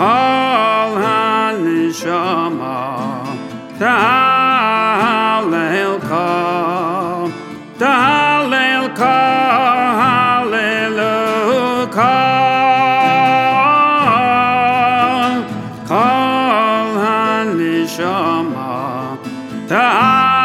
All הנשמה תהלל כה, תהלל כה, הללו כה. כל הנשמה תהלל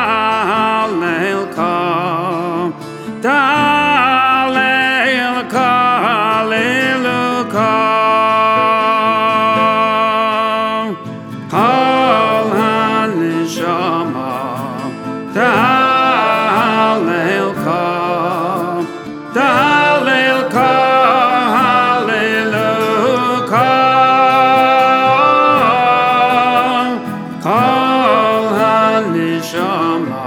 neshama.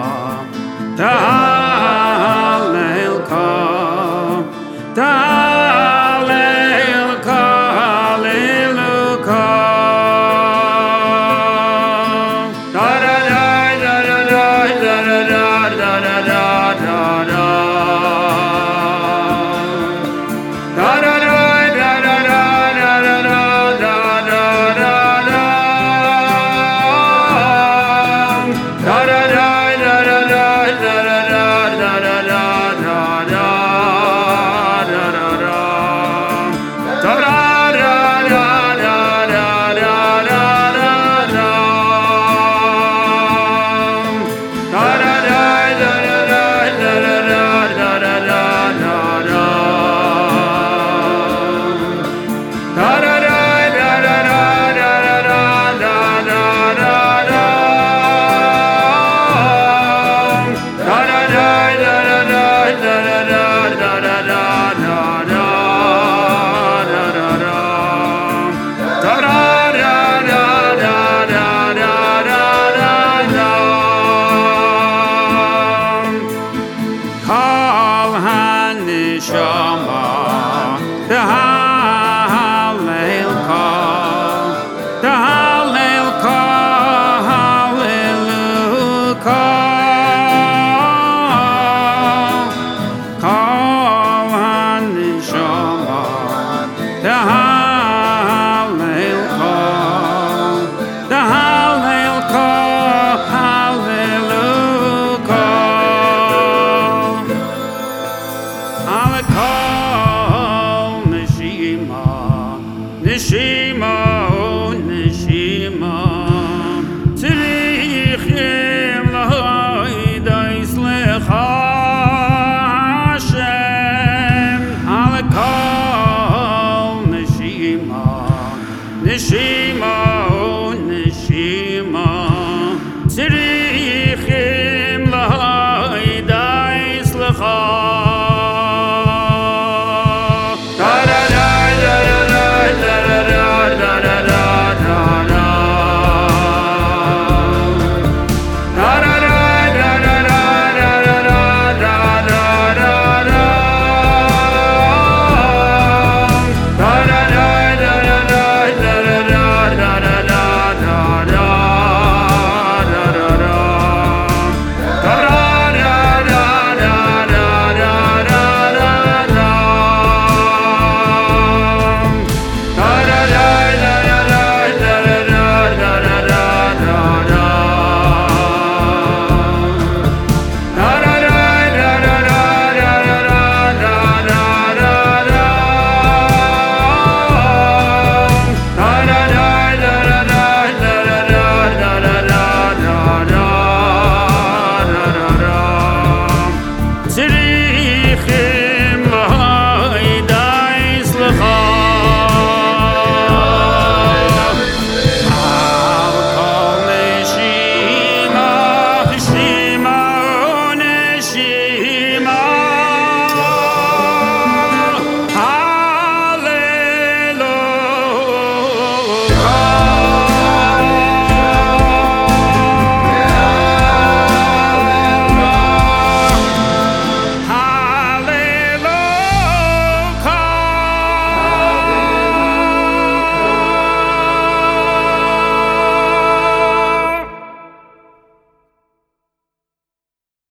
Shama, The Hallel call. The Hallel call. Hallelujah. kol neshima neshima o neshima. Tzrich im islecha Hashem. Al kol neshima neshima o neshima.